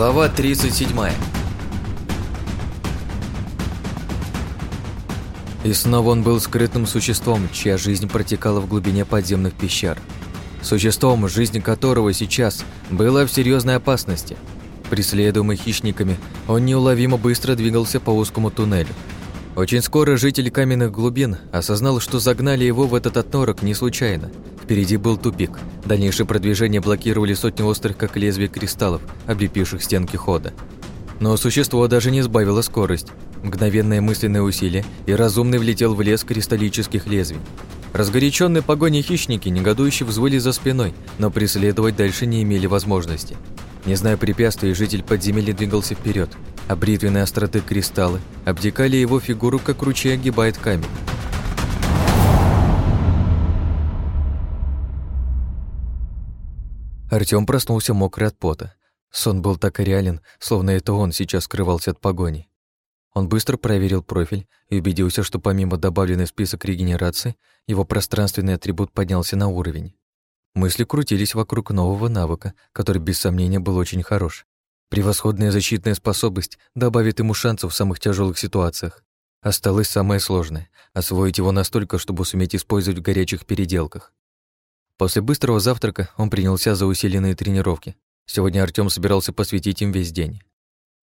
Глава 37 И снова он был скрытым существом, чья жизнь протекала в глубине подземных пещер. Существом, жизнь которого сейчас была в серьезной опасности. Преследуемый хищниками, он неуловимо быстро двигался по узкому туннелю. Очень скоро житель каменных глубин осознал, что загнали его в этот отнорок не случайно – Впереди был тупик. Дальнейшее продвижение блокировали сотни острых, как лезвие кристаллов, облепивших стенки хода. Но существо даже не сбавило скорость. Мгновенное мысленное усилие, и разумный влетел в лес кристаллических лезвий. Разгоряченные погони хищники негодующе взвыли за спиной, но преследовать дальше не имели возможности. Не зная препятствий, житель подземелья двигался вперед, а бритвенные остроты кристаллы обтекали его фигуру, как ручей огибает камень. Артём проснулся мокрый от пота. Сон был так реален, словно это он сейчас скрывался от погони. Он быстро проверил профиль и убедился, что помимо добавленной в список регенерации, его пространственный атрибут поднялся на уровень. Мысли крутились вокруг нового навыка, который без сомнения был очень хорош. Превосходная защитная способность добавит ему шансов в самых тяжелых ситуациях. Осталось самое сложное — освоить его настолько, чтобы суметь использовать в горячих переделках. После быстрого завтрака он принялся за усиленные тренировки. Сегодня Артём собирался посвятить им весь день.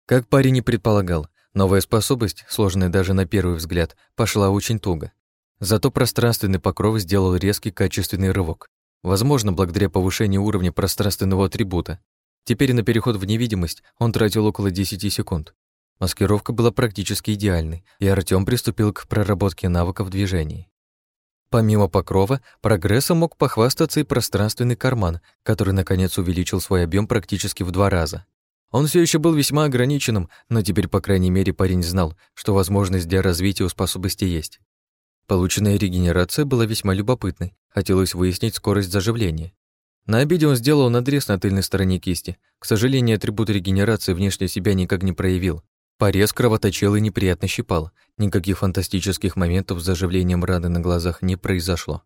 Как парень и предполагал, новая способность, сложная даже на первый взгляд, пошла очень туго. Зато пространственный покров сделал резкий качественный рывок. Возможно, благодаря повышению уровня пространственного атрибута. Теперь на переход в невидимость он тратил около 10 секунд. Маскировка была практически идеальной, и Артём приступил к проработке навыков движений. Помимо покрова, прогрессом мог похвастаться и пространственный карман, который, наконец, увеличил свой объем практически в два раза. Он все еще был весьма ограниченным, но теперь, по крайней мере, парень знал, что возможность для развития у способности есть. Полученная регенерация была весьма любопытной, хотелось выяснить скорость заживления. На обеде он сделал надрез на тыльной стороне кисти. К сожалению, атрибут регенерации внешне себя никак не проявил, Порез кровоточил и неприятно щипал. Никаких фантастических моментов с заживлением раны на глазах не произошло.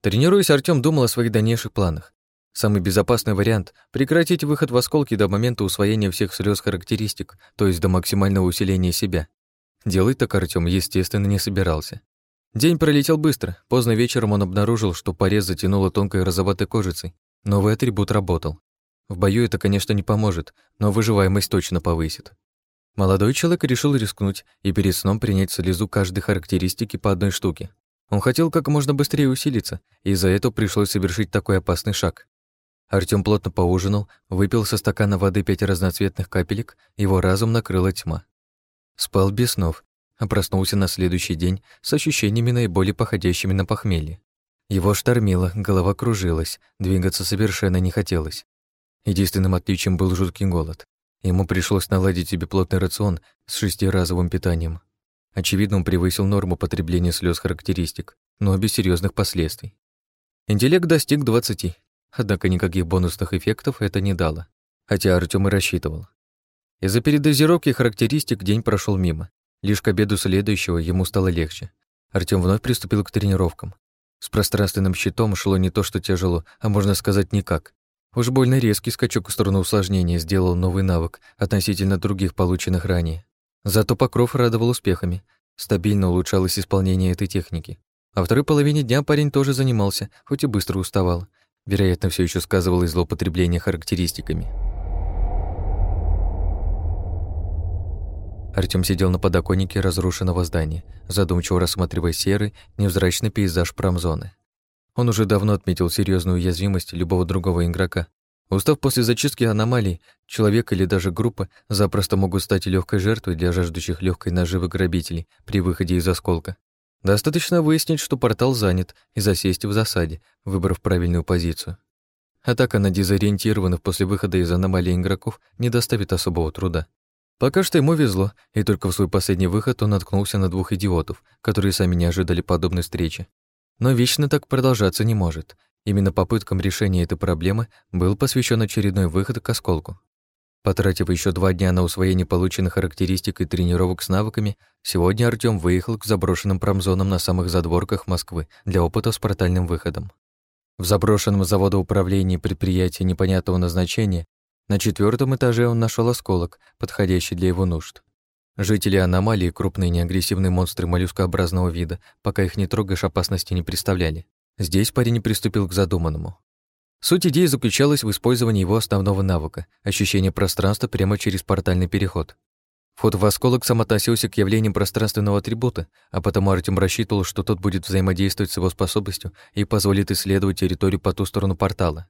Тренируясь, Артём думал о своих дальнейших планах. Самый безопасный вариант — прекратить выход в осколки до момента усвоения всех слез характеристик, то есть до максимального усиления себя. Делать так Артём, естественно, не собирался. День пролетел быстро. Поздно вечером он обнаружил, что порез затянуло тонкой розоватой кожицей. Новый атрибут работал. В бою это, конечно, не поможет, но выживаемость точно повысит. Молодой человек решил рискнуть и перед сном принять слезу каждой характеристики по одной штуке. Он хотел как можно быстрее усилиться, и из-за этого пришлось совершить такой опасный шаг. Артём плотно поужинал, выпил со стакана воды пять разноцветных капелек, его разум накрыла тьма. Спал без снов, а проснулся на следующий день с ощущениями наиболее походящими на похмелье. Его штормило, голова кружилась, двигаться совершенно не хотелось. Единственным отличием был жуткий голод. Ему пришлось наладить себе плотный рацион с шестиразовым питанием. Очевидно, он превысил норму потребления слез характеристик, но без серьезных последствий. Интеллект достиг 20, однако никаких бонусных эффектов это не дало, хотя Артём и рассчитывал. Из-за передозировки характеристик день прошел мимо. Лишь к обеду следующего ему стало легче. Артём вновь приступил к тренировкам. С пространственным щитом шло не то что тяжело, а можно сказать никак. Уж больно резкий скачок в сторону усложнения сделал новый навык относительно других полученных ранее. Зато Покров радовал успехами. Стабильно улучшалось исполнение этой техники. А второй половине дня парень тоже занимался, хоть и быстро уставал. Вероятно, все еще сказывалось злоупотребление характеристиками. Артём сидел на подоконнике разрушенного здания, задумчиво рассматривая серый, невзрачный пейзаж промзоны. Он уже давно отметил серьезную уязвимость любого другого игрока. Устав после зачистки аномалий, человек или даже группа запросто могут стать легкой жертвой для жаждущих легкой наживы грабителей при выходе из осколка. Достаточно выяснить, что портал занят, и засесть в засаде, выбрав правильную позицию. Атака на дезориентированных после выхода из аномалии игроков не доставит особого труда. Пока что ему везло, и только в свой последний выход он наткнулся на двух идиотов, которые сами не ожидали подобной встречи. Но вечно так продолжаться не может. Именно попыткам решения этой проблемы был посвящен очередной выход к осколку. Потратив еще два дня на усвоение полученных характеристик и тренировок с навыками, сегодня Артём выехал к заброшенным промзонам на самых задворках Москвы для опыта с портальным выходом. В заброшенном заводоуправлении предприятия непонятного назначения На четвертом этаже он нашел осколок, подходящий для его нужд. Жители аномалии, крупные неагрессивные монстры моллюскообразного вида, пока их не трогаешь, опасности не представляли. Здесь парень приступил к задуманному. Суть идеи заключалась в использовании его основного навыка — ощущения пространства прямо через портальный переход. Вход в осколок сам относился к явлениям пространственного атрибута, а потому Артем рассчитывал, что тот будет взаимодействовать с его способностью и позволит исследовать территорию по ту сторону портала.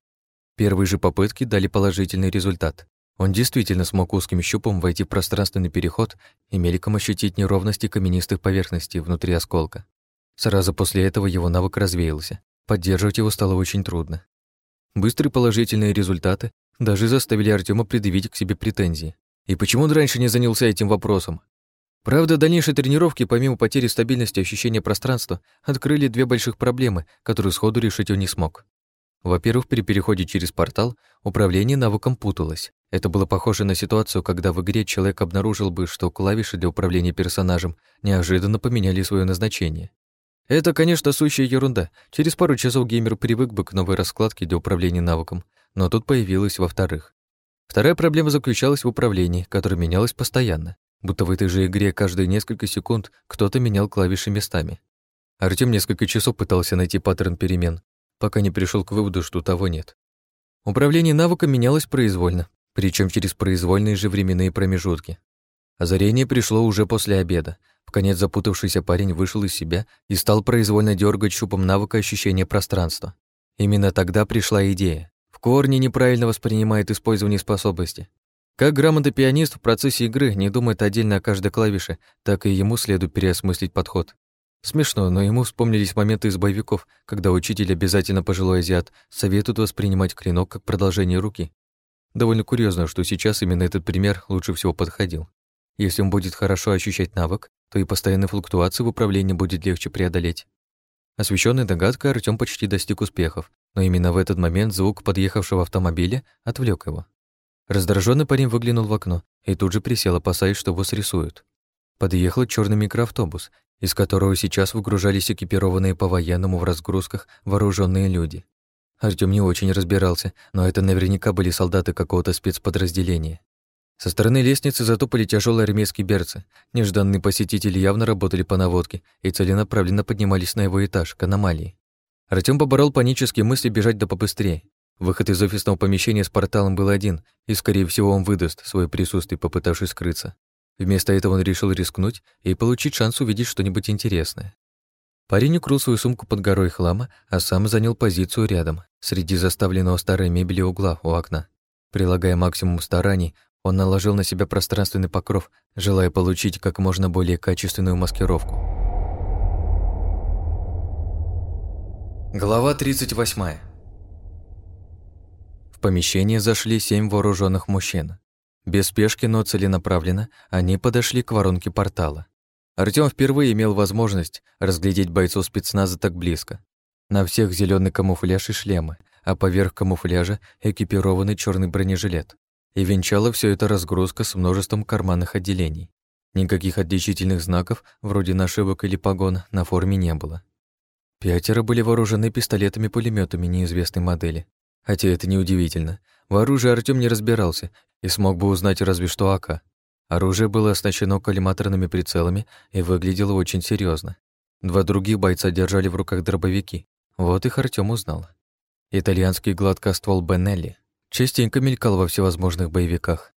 Первые же попытки дали положительный результат. Он действительно смог узким щупом войти в пространственный переход и мельком ощутить неровности каменистых поверхностей внутри осколка. Сразу после этого его навык развеялся. Поддерживать его стало очень трудно. Быстрые положительные результаты даже заставили Артема предъявить к себе претензии. И почему он раньше не занялся этим вопросом? Правда, дальнейшие тренировки, помимо потери стабильности ощущения пространства, открыли две больших проблемы, которые сходу решить он не смог. Во-первых, при переходе через портал управление навыком путалось. Это было похоже на ситуацию, когда в игре человек обнаружил бы, что клавиши для управления персонажем неожиданно поменяли свое назначение. Это, конечно, сущая ерунда. Через пару часов геймер привык бы к новой раскладке для управления навыком, но тут появилось во-вторых. Вторая проблема заключалась в управлении, которое менялось постоянно, будто в этой же игре каждые несколько секунд кто-то менял клавиши местами. Артём несколько часов пытался найти паттерн перемен, пока не пришел к выводу, что того нет. Управление навыком менялось произвольно, причем через произвольные же временные промежутки. Озарение пришло уже после обеда. В конец запутавшийся парень вышел из себя и стал произвольно дергать щупом навыка ощущения пространства. Именно тогда пришла идея. В корне неправильно воспринимает использование способности. Как грамотный пианист в процессе игры не думает отдельно о каждой клавише, так и ему следует переосмыслить подход. Смешно, но ему вспомнились моменты из боевиков, когда учитель, обязательно пожилой азиат, советует воспринимать клинок как продолжение руки. Довольно курьезно, что сейчас именно этот пример лучше всего подходил. Если он будет хорошо ощущать навык, то и постоянные флуктуации в управлении будет легче преодолеть. Освещенный догадкой, Артём почти достиг успехов, но именно в этот момент звук подъехавшего автомобиля отвлек его. Раздраженный парень выглянул в окно и тут же присел, опасаясь, что его срисуют. Подъехал черный микроавтобус, из которого сейчас выгружались экипированные по-военному в разгрузках вооруженные люди. Артём не очень разбирался, но это наверняка были солдаты какого-то спецподразделения. Со стороны лестницы затопали тяжелые армейские берцы. Нежданные посетители явно работали по наводке и целенаправленно поднимались на его этаж, к аномалии. Артём поборол панические мысли бежать да побыстрее. Выход из офисного помещения с порталом был один, и, скорее всего, он выдаст свое присутствие, попытавшись скрыться. Вместо этого он решил рискнуть и получить шанс увидеть что-нибудь интересное. Парень укрыл свою сумку под горой хлама, а сам занял позицию рядом, среди заставленного старой мебели угла у окна. Прилагая максимум стараний, он наложил на себя пространственный покров, желая получить как можно более качественную маскировку. Глава 38. В помещение зашли семь вооруженных мужчин. Без спешки, но целенаправленно они подошли к воронке портала. Артём впервые имел возможность разглядеть бойцов спецназа так близко. На всех зеленый камуфляж и шлемы, а поверх камуфляжа экипированный черный бронежилет. И венчала все это разгрузка с множеством карманных отделений. Никаких отличительных знаков, вроде нашивок или погон, на форме не было. Пятеро были вооружены пистолетами пулеметами неизвестной модели. Хотя это неудивительно. В оружии Артём не разбирался и смог бы узнать разве что АК. Оружие было оснащено коллиматорными прицелами и выглядело очень серьезно. Два других бойца держали в руках дробовики. Вот их Артём узнал. Итальянский гладкоствол Бенелли частенько мелькал во всевозможных боевиках.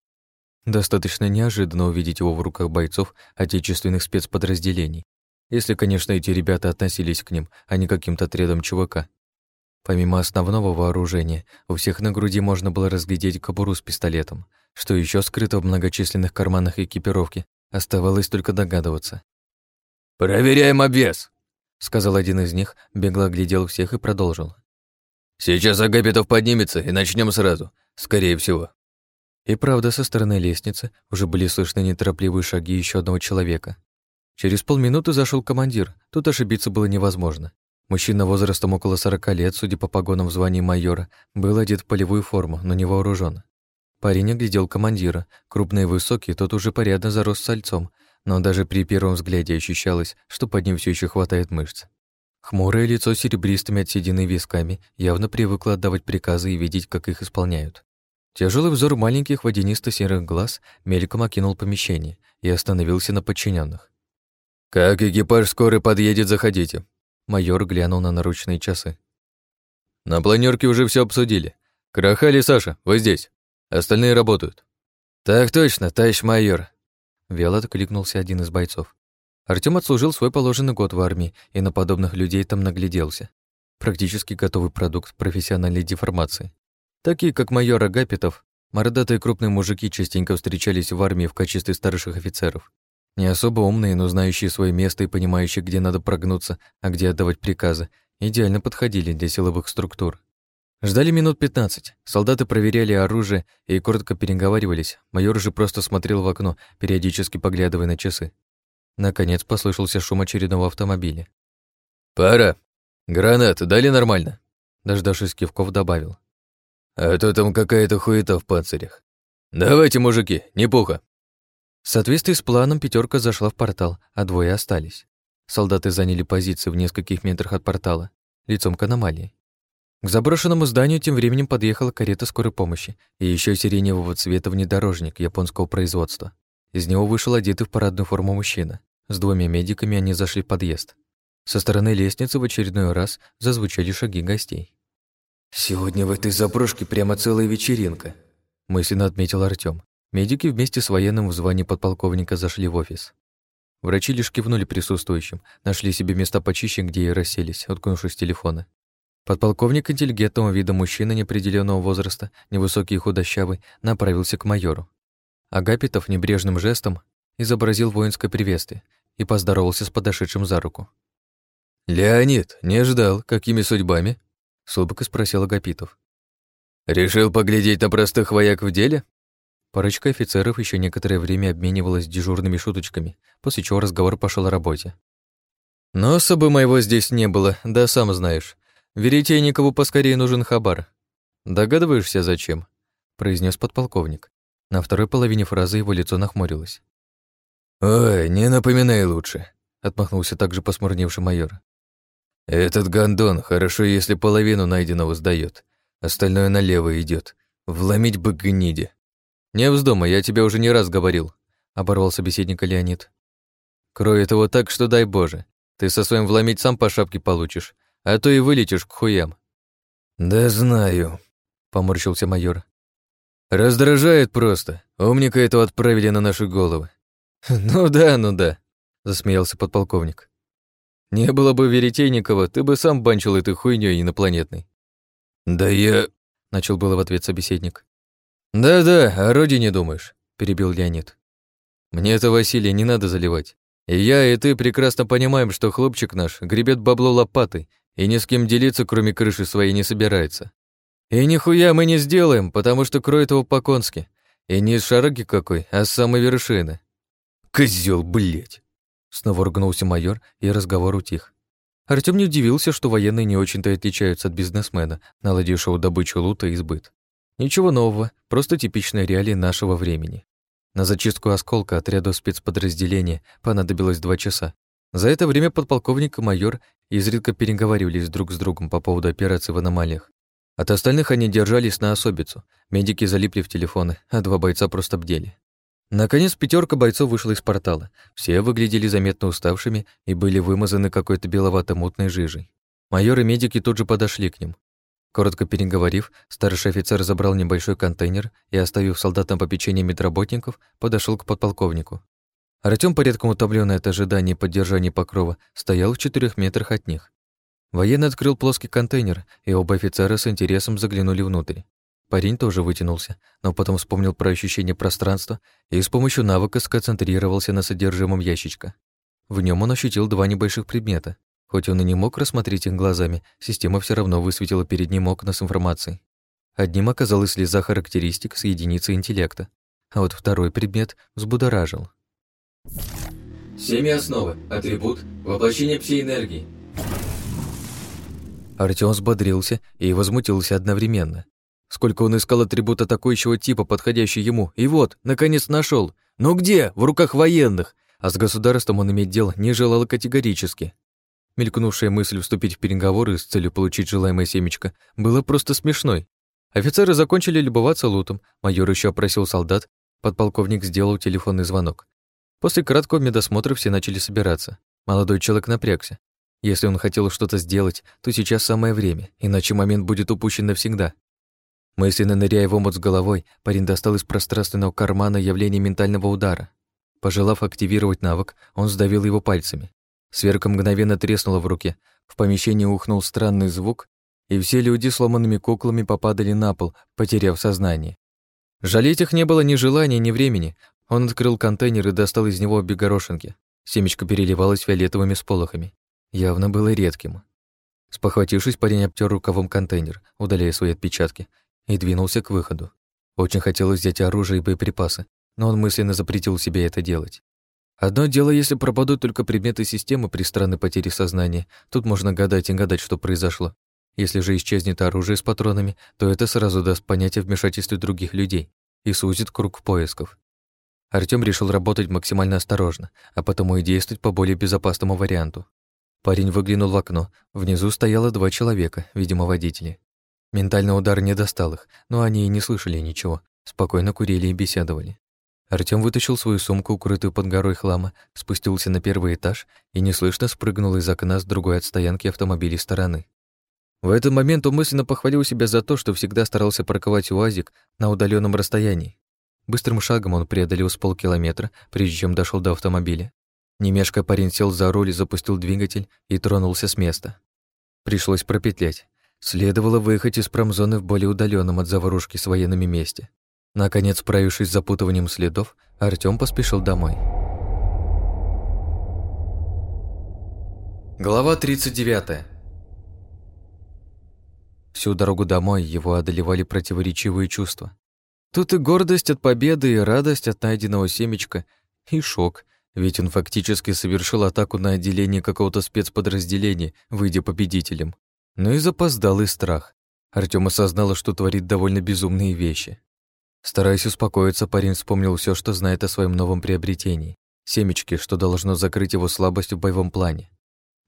Достаточно неожиданно увидеть его в руках бойцов отечественных спецподразделений, если, конечно, эти ребята относились к ним, а не каким-то отрядом ЧВК. Помимо основного вооружения, у всех на груди можно было разглядеть кобуру с пистолетом. Что еще скрыто в многочисленных карманах экипировки, оставалось только догадываться. «Проверяем обвес», — сказал один из них, бегло оглядел всех и продолжил. «Сейчас Агапитов поднимется, и начнем сразу, скорее всего». И правда, со стороны лестницы уже были слышны неторопливые шаги еще одного человека. Через полминуты зашел командир, тут ошибиться было невозможно. Мужчина возрастом около сорока лет, судя по погонам в звании майора, был одет в полевую форму, но не вооружен. Парень оглядел командира. Крупный и высокий, тот уже порядно зарос сальцом, но даже при первом взгляде ощущалось, что под ним все еще хватает мышц. Хмурое лицо с серебристыми от седины висками явно привыкло отдавать приказы и видеть, как их исполняют. Тяжелый взор маленьких водянисто-серых глаз мельком окинул помещение и остановился на подчиненных. «Как экипаж скоро подъедет, заходите». Майор глянул на наручные часы. «На планерке уже все обсудили. Крахали Саша, вы здесь. Остальные работают». «Так точно, товарищ майор», — вяло откликнулся один из бойцов. Артём отслужил свой положенный год в армии и на подобных людей там нагляделся. Практически готовый продукт профессиональной деформации. Такие, как майор Агапитов, мордатые крупные мужики частенько встречались в армии в качестве старших офицеров. Не особо умные, но знающие свое место и понимающие, где надо прогнуться, а где отдавать приказы, идеально подходили для силовых структур. Ждали минут 15. Солдаты проверяли оружие и коротко переговаривались. Майор же просто смотрел в окно, периодически поглядывая на часы. Наконец послышался шум очередного автомобиля. «Пора. Гранат дали нормально?» Дождавшись кивков, добавил. «А то там какая-то хуета в панцирях. Давайте, мужики, не пуха». В соответствии с планом пятерка зашла в портал, а двое остались. Солдаты заняли позиции в нескольких метрах от портала, лицом к аномалии. К заброшенному зданию тем временем подъехала карета скорой помощи и еще сиреневого цвета внедорожник японского производства. Из него вышел одетый в парадную форму мужчина. С двумя медиками они зашли в подъезд. Со стороны лестницы в очередной раз зазвучали шаги гостей. «Сегодня в этой заброшке прямо целая вечеринка», мысленно отметил Артём. Медики вместе с военным в звании подполковника зашли в офис. Врачи лишь кивнули присутствующим, нашли себе места почище, где и расселись, уткнувшись телефоны. Подполковник интеллигентного вида мужчина неопределенного возраста, невысокий и худощавый, направился к майору. Агапитов небрежным жестом изобразил воинское приветствие и поздоровался с подошедшим за руку. «Леонид, не ждал, какими судьбами?» — с улыбкой спросил Агапитов. «Решил поглядеть на простых вояк в деле?» Парочка офицеров еще некоторое время обменивалась дежурными шуточками, после чего разговор пошел о работе. «Но особо моего здесь не было, да сам знаешь. Веретейникову поскорее нужен хабар. Догадываешься, зачем?» произнес подполковник. На второй половине фразы его лицо нахмурилось. «Ой, не напоминай лучше», — отмахнулся также посмурневший майор. «Этот гондон хорошо, если половину найденного сдает, остальное налево идет. Вломить бы гниде». «Не вздумай, я тебе уже не раз говорил», — оборвал собеседника Леонид. «Кроет его так, что дай Боже. Ты со своим вломить сам по шапке получишь, а то и вылетишь к хуям». «Да знаю», — поморщился майор. «Раздражает просто. Умника этого отправили на наши головы». «Ну да, ну да», — засмеялся подполковник. «Не было бы Веретейникова, ты бы сам банчил этой хуйнёй инопланетной». «Да я...» — начал было в ответ собеседник. «Да-да, о родине думаешь», — перебил Леонид. «Мне это, Василий, не надо заливать. И я, и ты прекрасно понимаем, что хлопчик наш гребет бабло лопатой и ни с кем делиться, кроме крыши своей, не собирается. И нихуя мы не сделаем, потому что кроет его по-конски. И не из шароги какой, а с самой вершины. Козел, блядь! Снова ругнулся майор, и разговор утих. Артём не удивился, что военные не очень-то отличаются от бизнесмена, наладившего добычу лута и сбыт. Ничего нового, просто типичные реалии нашего времени. На зачистку осколка отряду спецподразделения понадобилось два часа. За это время подполковник и майор изредка переговаривались друг с другом по поводу операции в аномалиях. От остальных они держались на особицу. Медики залипли в телефоны, а два бойца просто бдели. Наконец пятерка бойцов вышла из портала. Все выглядели заметно уставшими и были вымазаны какой-то беловато-мутной жижей. Майор и медики тут же подошли к ним. Коротко переговорив, старший офицер забрал небольшой контейнер и, оставив солдатам попечение медработников, подошел к подполковнику. Артём, порядком утомленный от ожидания и поддержания покрова, стоял в четырех метрах от них. Военный открыл плоский контейнер, и оба офицера с интересом заглянули внутрь. Парень тоже вытянулся, но потом вспомнил про ощущение пространства и с помощью навыка сконцентрировался на содержимом ящичка. В нем он ощутил два небольших предмета. Хоть он и не мог рассмотреть их глазами, система все равно высветила перед ним окна с информацией. Одним оказалась слеза характеристик с единицей интеллекта, а вот второй предмет взбудоражил. Семя основы. Атрибут. Воплощение пси-энергии. Артём взбодрился и возмутился одновременно. Сколько он искал атрибут атакующего типа, подходящий ему, и вот, наконец нашел. Но где? В руках военных. А с государством он иметь дело не желал категорически. Мелькнувшая мысль вступить в переговоры с целью получить желаемое семечко была просто смешной. Офицеры закончили любоваться лутом, майор еще опросил солдат, подполковник сделал телефонный звонок. После краткого медосмотра все начали собираться. Молодой человек напрягся. Если он хотел что-то сделать, то сейчас самое время, иначе момент будет упущен навсегда. Мысленно ныряя в омут с головой, парень достал из пространственного кармана явление ментального удара. Пожелав активировать навык, он сдавил его пальцами. Сверка мгновенно треснула в руке, в помещении ухнул странный звук, и все люди сломанными куклами попадали на пол, потеряв сознание. Жалеть их не было ни желания, ни времени. Он открыл контейнер и достал из него обе. Семечко переливалось фиолетовыми сполохами. Явно было редким. Спохватившись, парень обтер рукавом контейнер, удаляя свои отпечатки, и двинулся к выходу. Очень хотелось взять оружие и боеприпасы, но он мысленно запретил себе это делать. Одно дело, если пропадут только предметы системы при странной потере сознания, тут можно гадать и гадать, что произошло. Если же исчезнет оружие с патронами, то это сразу даст понятие о вмешательстве других людей и сузит круг поисков. Артём решил работать максимально осторожно, а потому и действовать по более безопасному варианту. Парень выглянул в окно. Внизу стояло два человека, видимо, водители. Ментальный удар не достал их, но они и не слышали ничего, спокойно курили и беседовали. Артём вытащил свою сумку, укрытую под горой хлама, спустился на первый этаж и неслышно спрыгнул из окна с другой от стоянки автомобилей стороны. В этот момент он мысленно похвалил себя за то, что всегда старался парковать УАЗик на удаленном расстоянии. Быстрым шагом он преодолел с полкилометра, прежде чем дошел до автомобиля. Немешко парень сел за руль запустил двигатель и тронулся с места. Пришлось пропетлять. Следовало выехать из промзоны в более удаленном от заварушки с военными месте. Наконец, справившись с запутыванием следов, Артём поспешил домой. Глава 39. Всю дорогу домой его одолевали противоречивые чувства. Тут и гордость от победы, и радость от найденного семечка, и шок, ведь он фактически совершил атаку на отделение какого-то спецподразделения, выйдя победителем. Ну и запоздалый страх. Артём осознал, что творит довольно безумные вещи. Стараясь успокоиться, парень вспомнил все, что знает о своем новом приобретении. Семечки, что должно закрыть его слабость в боевом плане.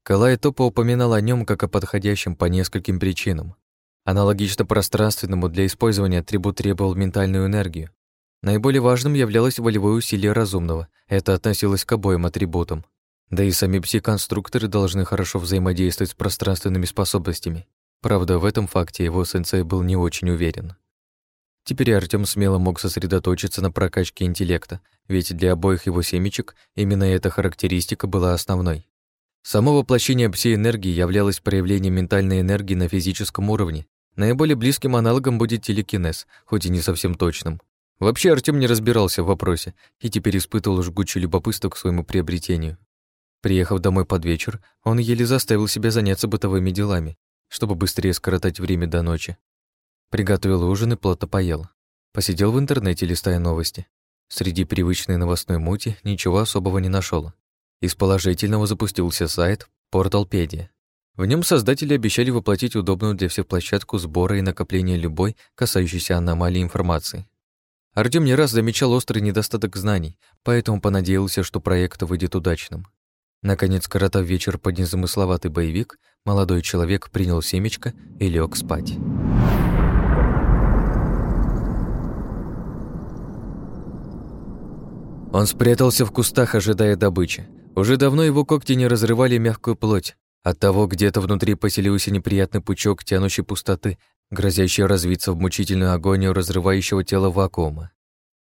Калай топо упоминал о нем как о подходящем по нескольким причинам. Аналогично пространственному для использования атрибут требовал ментальную энергию. Наиболее важным являлось волевое усилие разумного. Это относилось к обоим атрибутам. Да и сами пси-конструкторы должны хорошо взаимодействовать с пространственными способностями. Правда, в этом факте его сенсей был не очень уверен. Теперь Артём смело мог сосредоточиться на прокачке интеллекта, ведь для обоих его семечек именно эта характеристика была основной. Само воплощение пси-энергии являлось проявлением ментальной энергии на физическом уровне. Наиболее близким аналогом будет телекинез, хоть и не совсем точным. Вообще Артём не разбирался в вопросе и теперь испытывал жгучее любопытство к своему приобретению. Приехав домой под вечер, он еле заставил себя заняться бытовыми делами, чтобы быстрее скоротать время до ночи. Приготовил ужин и плотно поел. Посидел в интернете, листая новости. Среди привычной новостной мути ничего особого не нашел. Из положительного запустился сайт Порталпедия. В нем создатели обещали воплотить удобную для всех площадку сбора и накопления любой, касающейся аномалии информации. Артём не раз замечал острый недостаток знаний, поэтому понадеялся, что проект выйдет удачным. Наконец, коротав вечер под незамысловатый боевик, молодой человек принял семечко и лег спать. Он спрятался в кустах, ожидая добычи. Уже давно его когти не разрывали мягкую плоть. Оттого где-то внутри поселился неприятный пучок тянущей пустоты, грозящий развиться в мучительную агонию разрывающего тело вакуума.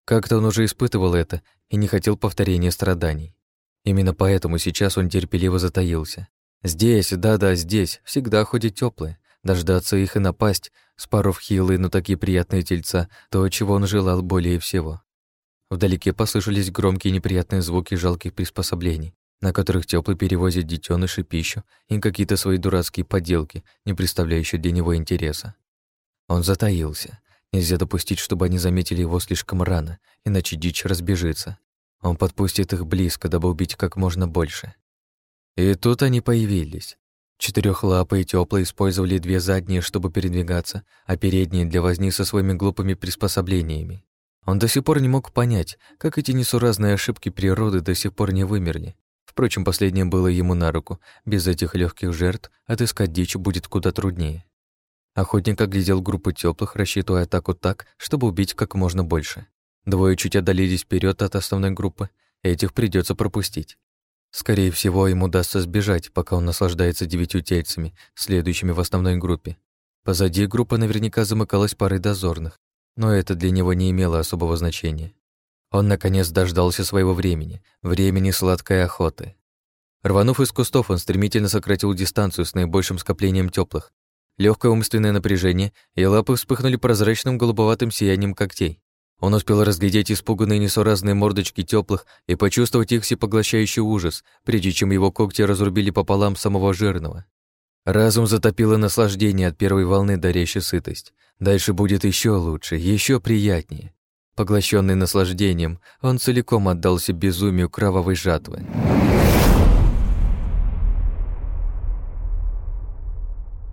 Как-то он уже испытывал это и не хотел повторения страданий. Именно поэтому сейчас он терпеливо затаился. Здесь, да-да, здесь, всегда ходит теплые. Дождаться их и напасть, споров хилые, но такие приятные тельца, то, чего он желал более всего. Вдалеке послышались громкие неприятные звуки жалких приспособлений, на которых теплый перевозит детеныши пищу и какие-то свои дурацкие поделки, не представляющие для него интереса. Он затаился. Нельзя допустить, чтобы они заметили его слишком рано, иначе дичь разбежится. Он подпустит их близко, дабы убить как можно больше. И тут они появились. Четырехлапые и теплые использовали две задние, чтобы передвигаться, а передние для возни со своими глупыми приспособлениями. Он до сих пор не мог понять, как эти несуразные ошибки природы до сих пор не вымерли. Впрочем, последнее было ему на руку. Без этих легких жертв отыскать дичь будет куда труднее. Охотник оглядел группу теплых, рассчитывая атаку так, чтобы убить как можно больше. Двое чуть отдалились вперед от основной группы, этих придется пропустить. Скорее всего, ему удастся сбежать, пока он наслаждается девятью тельцами, следующими в основной группе. Позади группа наверняка замыкалась парой дозорных, но это для него не имело особого значения. Он, наконец, дождался своего времени, времени сладкой охоты. Рванув из кустов, он стремительно сократил дистанцию с наибольшим скоплением теплых. Легкое умственное напряжение, и лапы вспыхнули прозрачным голубоватым сиянием когтей. Он успел разглядеть испуганные несуразные мордочки теплых и почувствовать их всепоглощающий ужас, прежде чем его когти разрубили пополам самого жирного. Разум затопило наслаждение от первой волны, дарящей сытость. Дальше будет еще лучше, еще приятнее. Поглощенный наслаждением, он целиком отдался безумию кровавой жатвы.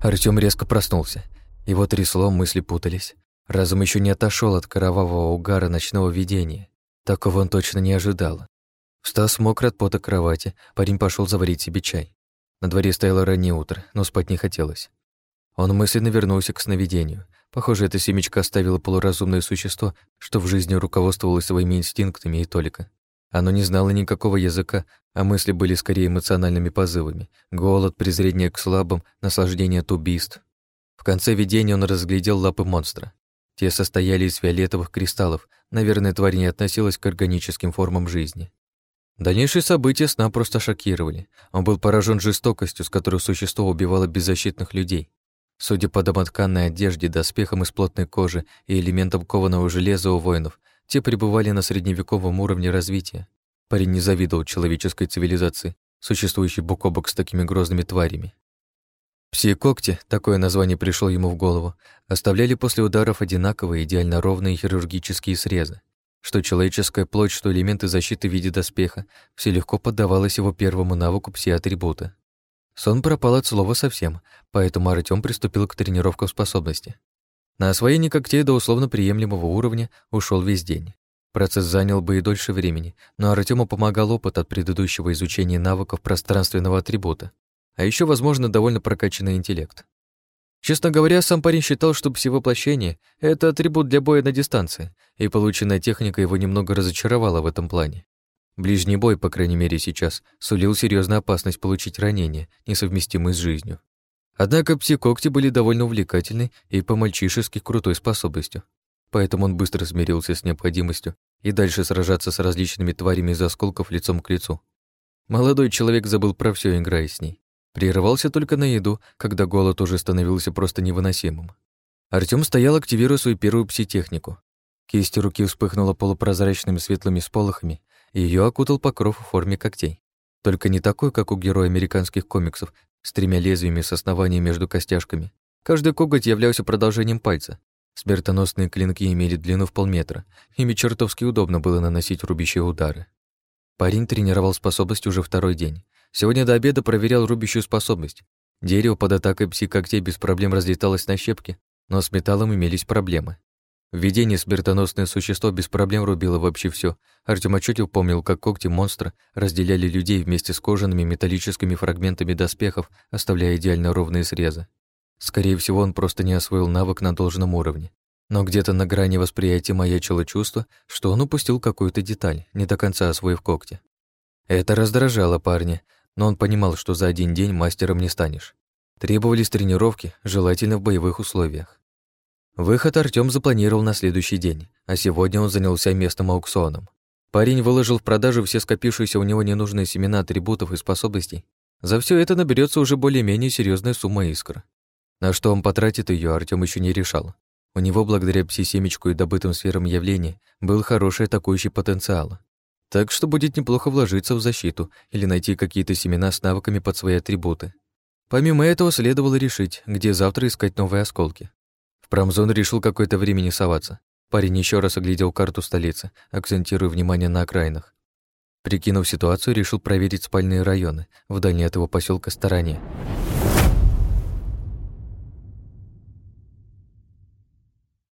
Артём резко проснулся. Его трясло, мысли путались. Разум еще не отошел от кровавого угара ночного видения. Такого он точно не ожидал. Встав мокро от пота кровати, парень пошел заварить себе чай. На дворе стояло раннее утро, но спать не хотелось. Он мысленно вернулся к сновидению. Похоже, эта семечка оставила полуразумное существо, что в жизни руководствовалось своими инстинктами и только. Оно не знало никакого языка, а мысли были скорее эмоциональными позывами. Голод, презрение к слабым, наслаждение от убийств. В конце видения он разглядел лапы монстра. Те состояли из фиолетовых кристаллов, наверное, тварь не относилась к органическим формам жизни. Дальнейшие события сна просто шокировали. Он был поражен жестокостью, с которой существо убивало беззащитных людей. Судя по домотканной одежде, доспехам из плотной кожи и элементам кованого железа у воинов, те пребывали на средневековом уровне развития. Парень не завидовал человеческой цивилизации, существующей бок о бок с такими грозными тварями. Пси-когти, такое название пришло ему в голову, оставляли после ударов одинаковые идеально ровные хирургические срезы. Что человеческая плоть, что элементы защиты в виде доспеха, все легко поддавалось его первому навыку пси-атрибута. Сон пропал от слова совсем, поэтому Артём приступил к тренировкам способности. На освоение когтей до условно приемлемого уровня ушел весь день. Процесс занял бы и дольше времени, но Артему помогал опыт от предыдущего изучения навыков пространственного атрибута, а еще, возможно, довольно прокачанный интеллект. Честно говоря, сам парень считал, что псевоплощение — это атрибут для боя на дистанции, и полученная техника его немного разочаровала в этом плане. Ближний бой, по крайней мере сейчас, сулил серьезную опасность получить ранение, несовместимое с жизнью. Однако пси-когти были довольно увлекательны и по-мальчишески крутой способностью. Поэтому он быстро смирился с необходимостью и дальше сражаться с различными тварями из осколков лицом к лицу. Молодой человек забыл про все, играя с ней. Прерывался только на еду, когда голод уже становился просто невыносимым. Артём стоял, активируя свою первую пси-технику. Кисть руки вспыхнула полупрозрачными светлыми сполохами, и её окутал покров в форме когтей. Только не такой, как у героя американских комиксов, с тремя лезвиями с основания между костяшками. Каждый коготь являлся продолжением пальца. Смертоносные клинки имели длину в полметра. Ими чертовски удобно было наносить рубящие удары. Парень тренировал способность уже второй день. Сегодня до обеда проверял рубящую способность. Дерево под атакой пси-когтей без проблем разлеталось на щепки, но с металлом имелись проблемы. В видении смертоносное существо без проблем рубило вообще все. Артем отчетливо помнил, как когти монстра разделяли людей вместе с кожаными металлическими фрагментами доспехов, оставляя идеально ровные срезы. Скорее всего, он просто не освоил навык на должном уровне. Но где-то на грани восприятия маячило чувство, что он упустил какую-то деталь, не до конца освоив когти. Это раздражало парня, но он понимал, что за один день мастером не станешь. Требовались тренировки, желательно в боевых условиях. Выход Артём запланировал на следующий день, а сегодня он занялся местным аукционом. Парень выложил в продажу все скопившиеся у него ненужные семена атрибутов и способностей. За все это наберется уже более-менее серьезная сумма искр. На что он потратит ее, Артём еще не решал. У него, благодаря пси-семечку и добытым сферам явления, был хороший атакующий потенциал. Так что будет неплохо вложиться в защиту или найти какие-то семена с навыками под свои атрибуты. Помимо этого, следовало решить, где завтра искать новые осколки. Промзон решил какое-то время не соваться. Парень еще раз оглядел карту столицы, акцентируя внимание на окраинах. Прикинув ситуацию, решил проверить спальные районы в дальней от его поселка стороне.